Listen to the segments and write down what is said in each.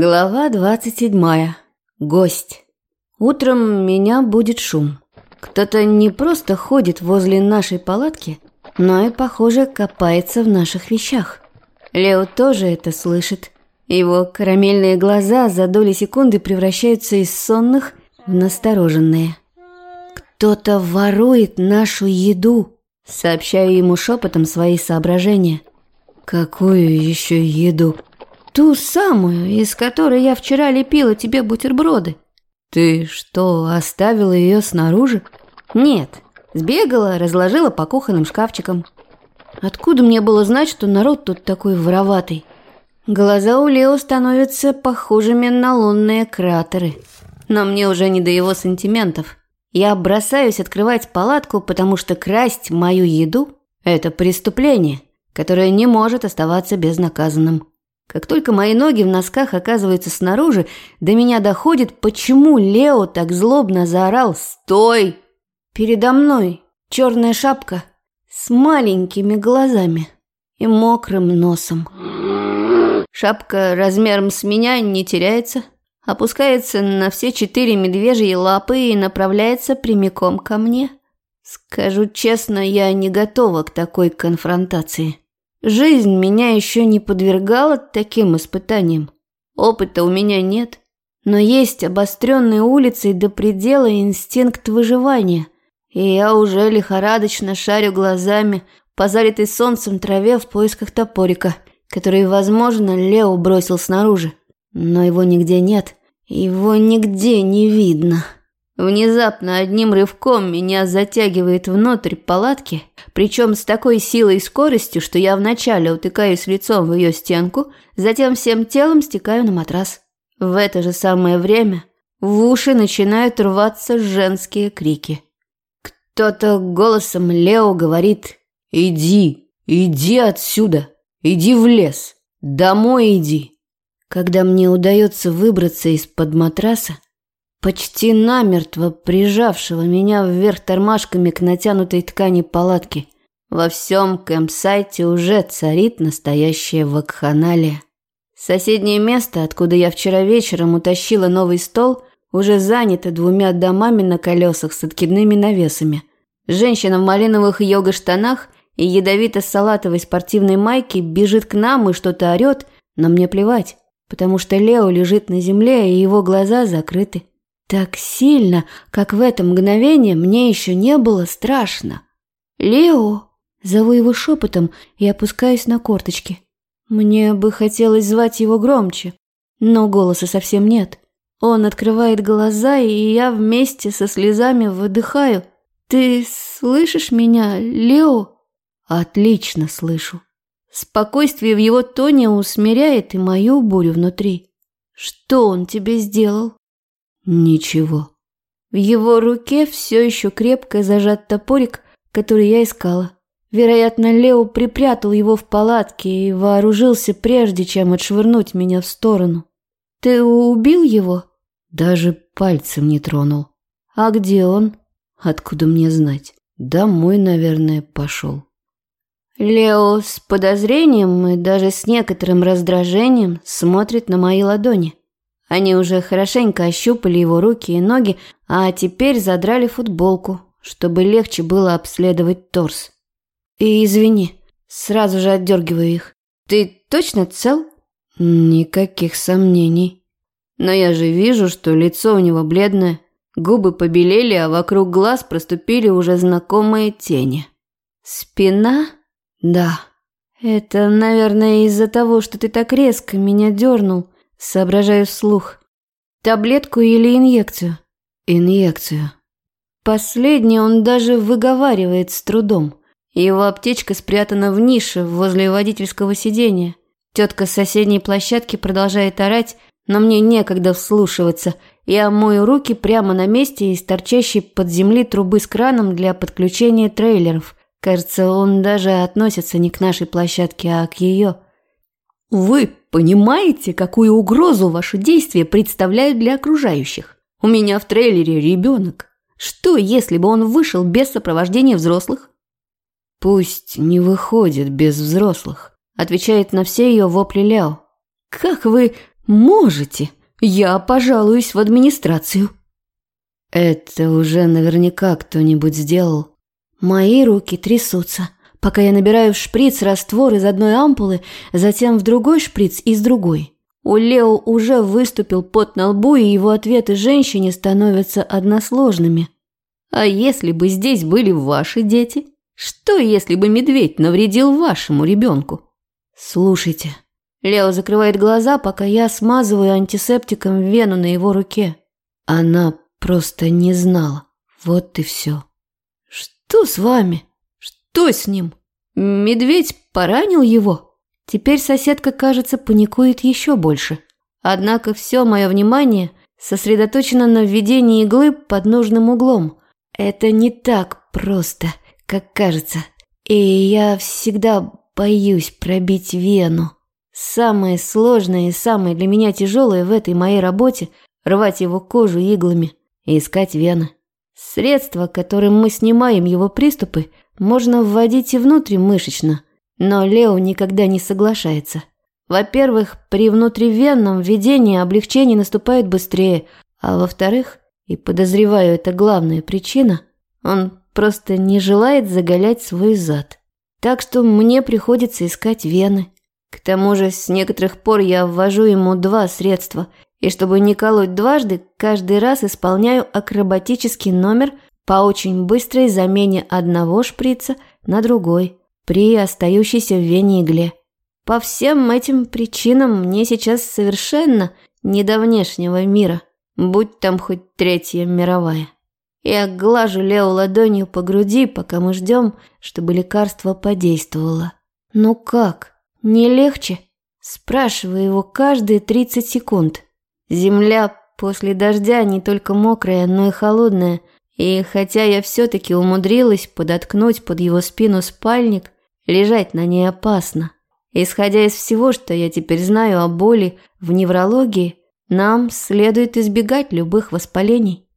Глава двадцать седьмая. Гость. Утром меня будет шум. Кто-то не просто ходит возле нашей палатки, но и, похоже, копается в наших вещах. Лео тоже это слышит. Его карамельные глаза за доли секунды превращаются из сонных в настороженные. «Кто-то ворует нашу еду», — сообщаю ему шепотом свои соображения. «Какую еще еду?» Ту самую, из которой я вчера лепила тебе бутерброды. Ты что, оставила ее снаружи? Нет, сбегала, разложила по кухонным шкафчикам. Откуда мне было знать, что народ тут такой вороватый? Глаза у Лео становятся похожими на лунные кратеры. Но мне уже не до его сантиментов. Я бросаюсь открывать палатку, потому что красть мою еду – это преступление, которое не может оставаться безнаказанным. Как только мои ноги в носках оказываются снаружи, до меня доходит, почему Лео так злобно заорал «Стой!». Передо мной черная шапка с маленькими глазами и мокрым носом. Шапка размером с меня не теряется, опускается на все четыре медвежьи лапы и направляется прямиком ко мне. Скажу честно, я не готова к такой конфронтации. Жизнь меня еще не подвергала таким испытаниям. Опыта у меня нет, но есть обостренные улицы до предела инстинкт выживания. И я уже лихорадочно шарю глазами по залитой солнцем траве в поисках топорика, который, возможно, Лео бросил снаружи. Но его нигде нет, его нигде не видно. Внезапно одним рывком меня затягивает внутрь палатки, причем с такой силой и скоростью, что я вначале утыкаюсь лицом в ее стенку, затем всем телом стекаю на матрас. В это же самое время в уши начинают рваться женские крики. Кто-то голосом Лео говорит «Иди, иди отсюда, иди в лес, домой иди». Когда мне удается выбраться из-под матраса, почти намертво прижавшего меня вверх тормашками к натянутой ткани палатки. Во всем кемпсайте уже царит настоящая вакханалия. Соседнее место, откуда я вчера вечером утащила новый стол, уже занято двумя домами на колесах с откидными навесами. Женщина в малиновых йога-штанах и ядовито-салатовой спортивной майке бежит к нам и что-то орет, но мне плевать, потому что Лео лежит на земле, и его глаза закрыты. Так сильно, как в это мгновение, мне еще не было страшно. «Лео!» Зову его шепотом и опускаюсь на корточки. Мне бы хотелось звать его громче, но голоса совсем нет. Он открывает глаза, и я вместе со слезами выдыхаю. «Ты слышишь меня, Лео?» «Отлично слышу». Спокойствие в его тоне усмиряет и мою бурю внутри. «Что он тебе сделал?» Ничего. В его руке все еще крепко зажат топорик, который я искала. Вероятно, Лео припрятал его в палатке и вооружился прежде, чем отшвырнуть меня в сторону. Ты убил его? Даже пальцем не тронул. А где он? Откуда мне знать? Домой, наверное, пошел. Лео с подозрением и даже с некоторым раздражением смотрит на мои ладони. Они уже хорошенько ощупали его руки и ноги, а теперь задрали футболку, чтобы легче было обследовать торс. И извини, сразу же отдергиваю их. Ты точно цел? Никаких сомнений. Но я же вижу, что лицо у него бледное, губы побелели, а вокруг глаз проступили уже знакомые тени. Спина? Да. Это, наверное, из-за того, что ты так резко меня дернул. Соображаю вслух. Таблетку или инъекцию? Инъекцию. Последний он даже выговаривает с трудом. Его аптечка спрятана в нише возле водительского сидения. Тетка с соседней площадки продолжает орать, но мне некогда вслушиваться. Я мою руки прямо на месте из торчащей под земли трубы с краном для подключения трейлеров. Кажется, он даже относится не к нашей площадке, а к ее. Вы понимаете, какую угрозу ваши действия представляют для окружающих? У меня в трейлере ребенок. Что, если бы он вышел без сопровождения взрослых? Пусть не выходит без взрослых, отвечает на все ее вопли Ляо. Как вы Можете. Я пожалуюсь в администрацию. Это уже наверняка кто-нибудь сделал. Мои руки трясутся, пока я набираю в шприц раствор из одной ампулы, затем в другой шприц из другой. У Лео уже выступил пот на лбу, и его ответы женщине становятся односложными. А если бы здесь были ваши дети? Что, если бы медведь навредил вашему ребенку? Слушайте. Лео закрывает глаза, пока я смазываю антисептиком вену на его руке. Она просто не знала. Вот и все. Что с вами? Что с ним? Медведь поранил его? Теперь соседка, кажется, паникует еще больше. Однако все мое внимание сосредоточено на введении иглы под нужным углом. Это не так просто как кажется. И я всегда боюсь пробить вену. Самое сложное и самое для меня тяжелое в этой моей работе – рвать его кожу иглами и искать вены. Средство, которым мы снимаем его приступы, можно вводить и внутримышечно, но Лео никогда не соглашается. Во-первых, при внутривенном введении облегчение наступает быстрее, а во-вторых, и подозреваю, это главная причина, он просто не желает заголять свой зад. Так что мне приходится искать вены. К тому же с некоторых пор я ввожу ему два средства, и чтобы не колоть дважды, каждый раз исполняю акробатический номер по очень быстрой замене одного шприца на другой при остающейся в вене игле. По всем этим причинам мне сейчас совершенно не до внешнего мира, будь там хоть Третья мировая. Я глажу Лео ладонью по груди, пока мы ждем, чтобы лекарство подействовало. «Ну как? Не легче?» Спрашиваю его каждые 30 секунд. Земля после дождя не только мокрая, но и холодная, и хотя я все-таки умудрилась подоткнуть под его спину спальник, лежать на ней опасно. Исходя из всего, что я теперь знаю о боли в неврологии, нам следует избегать любых воспалений.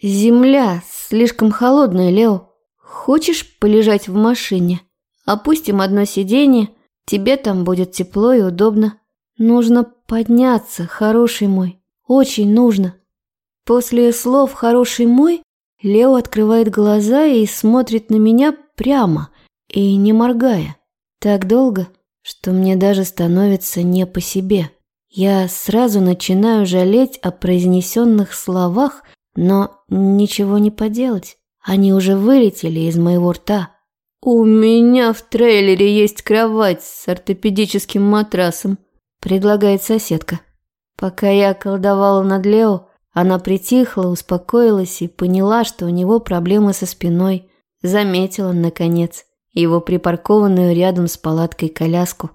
«Земля слишком холодная, Лео. Хочешь полежать в машине? Опустим одно сиденье, тебе там будет тепло и удобно. Нужно подняться, хороший мой, очень нужно». После слов «хороший мой» Лео открывает глаза и смотрит на меня прямо и не моргая. Так долго, что мне даже становится не по себе. Я сразу начинаю жалеть о произнесенных словах, но ничего не поделать, они уже вылетели из моего рта. «У меня в трейлере есть кровать с ортопедическим матрасом», – предлагает соседка. Пока я колдовала над Лео, она притихла, успокоилась и поняла, что у него проблемы со спиной. Заметила, наконец, его припаркованную рядом с палаткой коляску.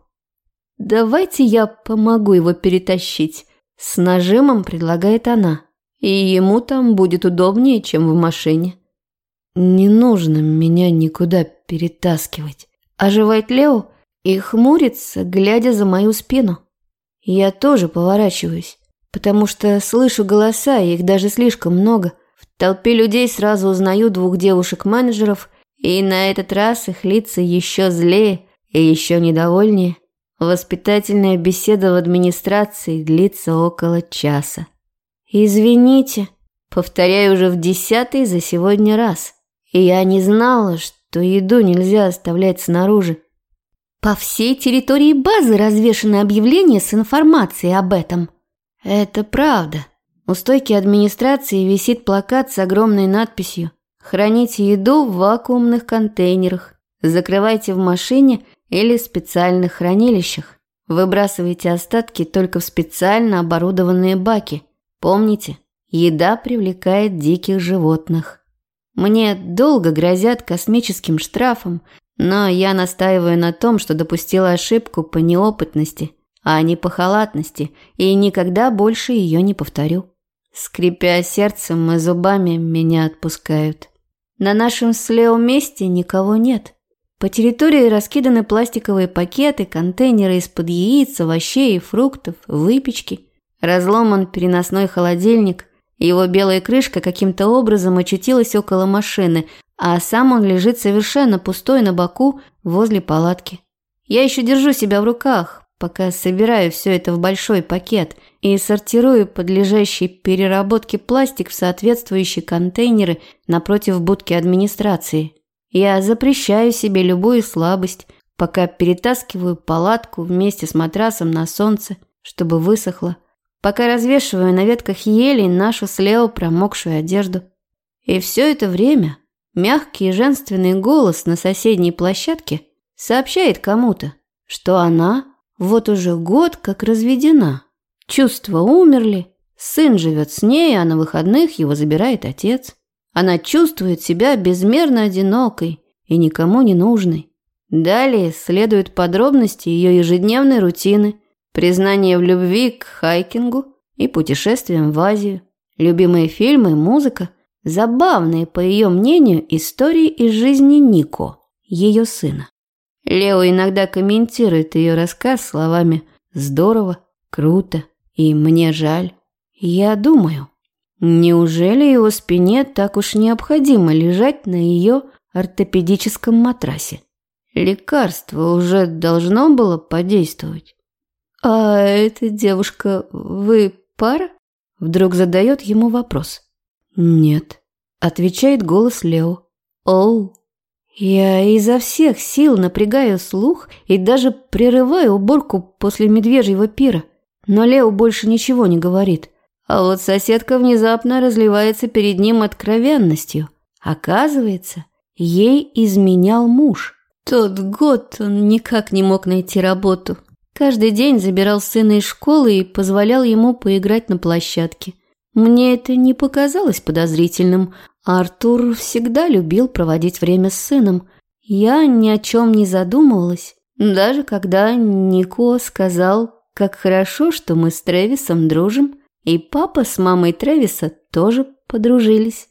«Давайте я помогу его перетащить», – с нажимом предлагает она и ему там будет удобнее, чем в машине. Не нужно меня никуда перетаскивать. Оживает Лео и хмурится, глядя за мою спину. Я тоже поворачиваюсь, потому что слышу голоса, их даже слишком много. В толпе людей сразу узнаю двух девушек-менеджеров, и на этот раз их лица еще злее и еще недовольнее. Воспитательная беседа в администрации длится около часа. «Извините», повторяю уже в десятый за сегодня раз. И я не знала, что еду нельзя оставлять снаружи. По всей территории базы развешаны объявления с информацией об этом. Это правда. У стойки администрации висит плакат с огромной надписью «Храните еду в вакуумных контейнерах. Закрывайте в машине или специальных хранилищах. Выбрасывайте остатки только в специально оборудованные баки – Помните, еда привлекает диких животных. Мне долго грозят космическим штрафом, но я настаиваю на том, что допустила ошибку по неопытности, а не по халатности, и никогда больше ее не повторю. Скрипя сердцем и зубами, меня отпускают. На нашем с месте никого нет. По территории раскиданы пластиковые пакеты, контейнеры из-под яиц, овощей фруктов, выпечки – Разломан переносной холодильник, его белая крышка каким-то образом очутилась около машины, а сам он лежит совершенно пустой на боку возле палатки. Я еще держу себя в руках, пока собираю все это в большой пакет и сортирую подлежащий переработке пластик в соответствующие контейнеры напротив будки администрации. Я запрещаю себе любую слабость, пока перетаскиваю палатку вместе с матрасом на солнце, чтобы высохло, пока развешиваю на ветках елей нашу слева промокшую одежду. И все это время мягкий женственный голос на соседней площадке сообщает кому-то, что она вот уже год как разведена. Чувства умерли, сын живет с ней, а на выходных его забирает отец. Она чувствует себя безмерно одинокой и никому не нужной. Далее следуют подробности ее ежедневной рутины, признание в любви к хайкингу и путешествиям в Азию, любимые фильмы, музыка, забавные, по ее мнению, истории из жизни Нико, ее сына. Лео иногда комментирует ее рассказ словами «здорово», «круто» и «мне жаль». Я думаю, неужели его спине так уж необходимо лежать на ее ортопедическом матрасе? Лекарство уже должно было подействовать. «А эта девушка, вы пара?» Вдруг задает ему вопрос. «Нет», – отвечает голос Лео. «Оу». Я изо всех сил напрягаю слух и даже прерываю уборку после медвежьего пира. Но Лео больше ничего не говорит. А вот соседка внезапно разливается перед ним откровенностью. Оказывается, ей изменял муж. Тот год он никак не мог найти работу. Каждый день забирал сына из школы и позволял ему поиграть на площадке. Мне это не показалось подозрительным. Артур всегда любил проводить время с сыном. Я ни о чем не задумывалась, даже когда Нико сказал, как хорошо, что мы с Тревисом дружим, и папа с мамой Тревиса тоже подружились.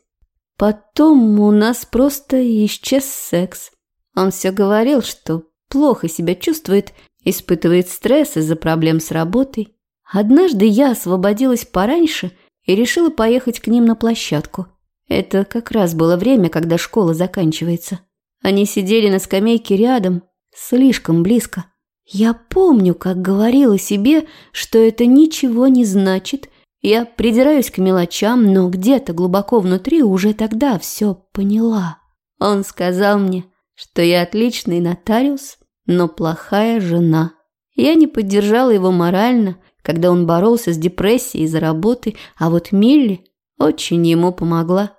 Потом у нас просто исчез секс. Он все говорил, что плохо себя чувствует, испытывает стресс из-за проблем с работой. Однажды я освободилась пораньше и решила поехать к ним на площадку. Это как раз было время, когда школа заканчивается. Они сидели на скамейке рядом, слишком близко. Я помню, как говорила себе, что это ничего не значит. Я придираюсь к мелочам, но где-то глубоко внутри уже тогда все поняла. Он сказал мне, что я отличный нотариус, но плохая жена. Я не поддержала его морально, когда он боролся с депрессией из-за работы, а вот Милли очень ему помогла.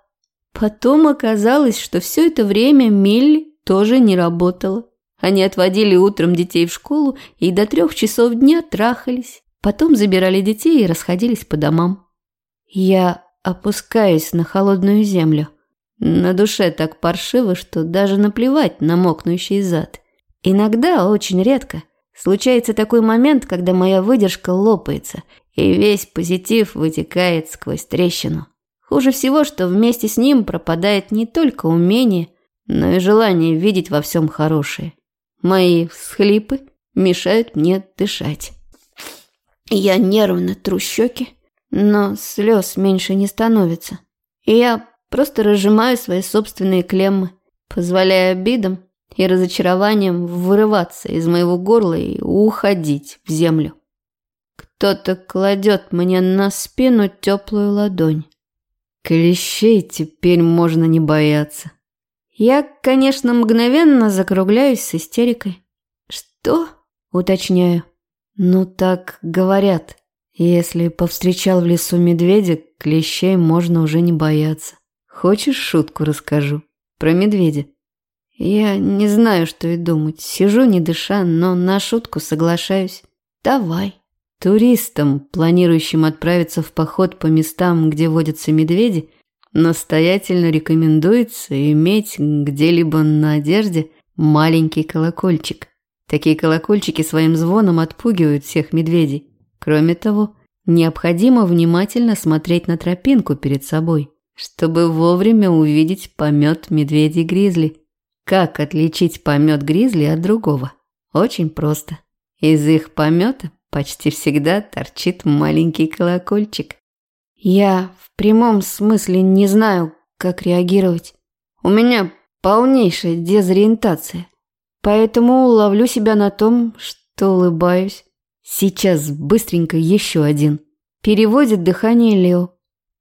Потом оказалось, что все это время Милли тоже не работала. Они отводили утром детей в школу и до трех часов дня трахались. Потом забирали детей и расходились по домам. Я опускаюсь на холодную землю. На душе так паршиво, что даже наплевать на мокнущий зад. Иногда, очень редко, случается такой момент, когда моя выдержка лопается, и весь позитив вытекает сквозь трещину. Хуже всего, что вместе с ним пропадает не только умение, но и желание видеть во всем хорошее. Мои всхлипы мешают мне дышать. Я нервно тру щеки, но слез меньше не становится. И я Просто разжимаю свои собственные клеммы, позволяя обидам и разочарованиям вырываться из моего горла и уходить в землю. Кто-то кладет мне на спину теплую ладонь. Клещей теперь можно не бояться. Я, конечно, мгновенно закругляюсь с истерикой. «Что?» – уточняю. «Ну так говорят. Если повстречал в лесу медведя, клещей можно уже не бояться». Хочешь шутку расскажу? Про медведя. Я не знаю, что и думать. Сижу не дыша, но на шутку соглашаюсь. Давай. Туристам, планирующим отправиться в поход по местам, где водятся медведи, настоятельно рекомендуется иметь где-либо на одежде маленький колокольчик. Такие колокольчики своим звоном отпугивают всех медведей. Кроме того, необходимо внимательно смотреть на тропинку перед собой чтобы вовремя увидеть помет медведей-гризли. Как отличить помет гризли от другого? Очень просто. Из их помета почти всегда торчит маленький колокольчик. Я в прямом смысле не знаю, как реагировать. У меня полнейшая дезориентация. Поэтому ловлю себя на том, что улыбаюсь. Сейчас быстренько еще один. Переводит дыхание Лео.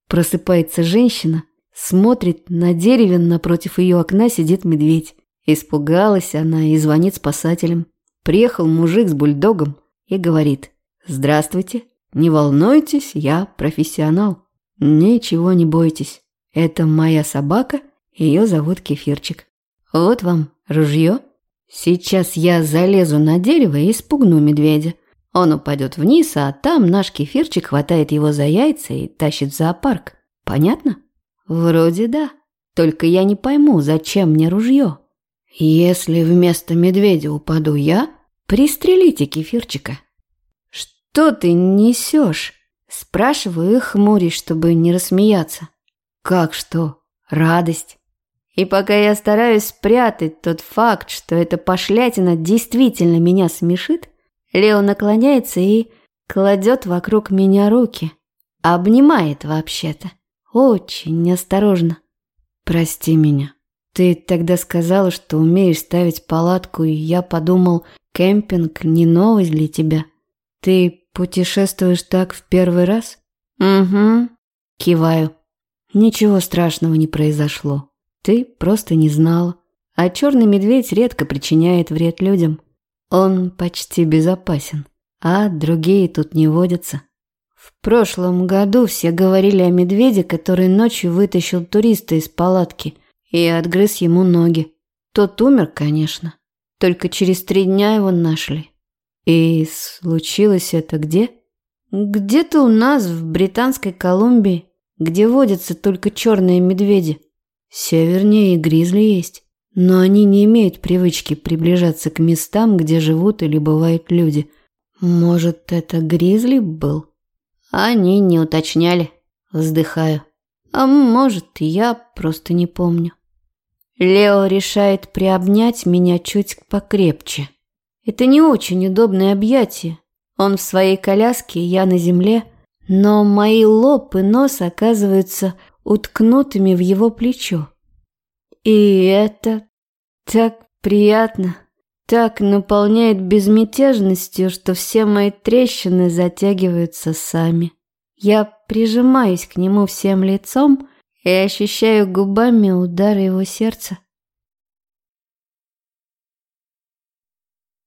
Просыпается женщина, смотрит на дереве, напротив ее окна сидит медведь. Испугалась она и звонит спасателям. Приехал мужик с бульдогом и говорит «Здравствуйте, не волнуйтесь, я профессионал. Ничего не бойтесь, это моя собака, ее зовут Кефирчик. Вот вам ружье. Сейчас я залезу на дерево и спугну медведя. Он упадет вниз, а там наш Кефирчик хватает его за яйца и тащит в зоопарк. Понятно? Вроде да. Только я не пойму, зачем мне ружье. Если вместо медведя упаду я, пристрелите кефирчика. Что ты несешь? Спрашиваю их, хмурясь, чтобы не рассмеяться. Как что? Радость. И пока я стараюсь спрятать тот факт, что эта пошлятина действительно меня смешит, Лео наклоняется и кладет вокруг меня руки. Обнимает вообще-то. Очень осторожно. Прости меня. Ты тогда сказала, что умеешь ставить палатку, и я подумал, кемпинг не новость для тебя. Ты путешествуешь так в первый раз? Угу. Киваю. Ничего страшного не произошло. Ты просто не знала. А черный медведь редко причиняет вред людям. Он почти безопасен, а другие тут не водятся. В прошлом году все говорили о медведе, который ночью вытащил туриста из палатки и отгрыз ему ноги. Тот умер, конечно, только через три дня его нашли. И случилось это где? Где-то у нас, в Британской Колумбии, где водятся только черные медведи. Севернее и гризли есть, но они не имеют привычки приближаться к местам, где живут или бывают люди. Может, это гризли был? Они не уточняли. Вздыхаю. А может, я просто не помню. Лео решает приобнять меня чуть покрепче. Это не очень удобное объятие. Он в своей коляске, я на земле, но мои лоб и нос оказываются уткнутыми в его плечо. И это так приятно, так наполняет безмятежностью, что все мои трещины затягиваются сами. Я прижимаюсь к нему всем лицом и ощущаю губами удары его сердца.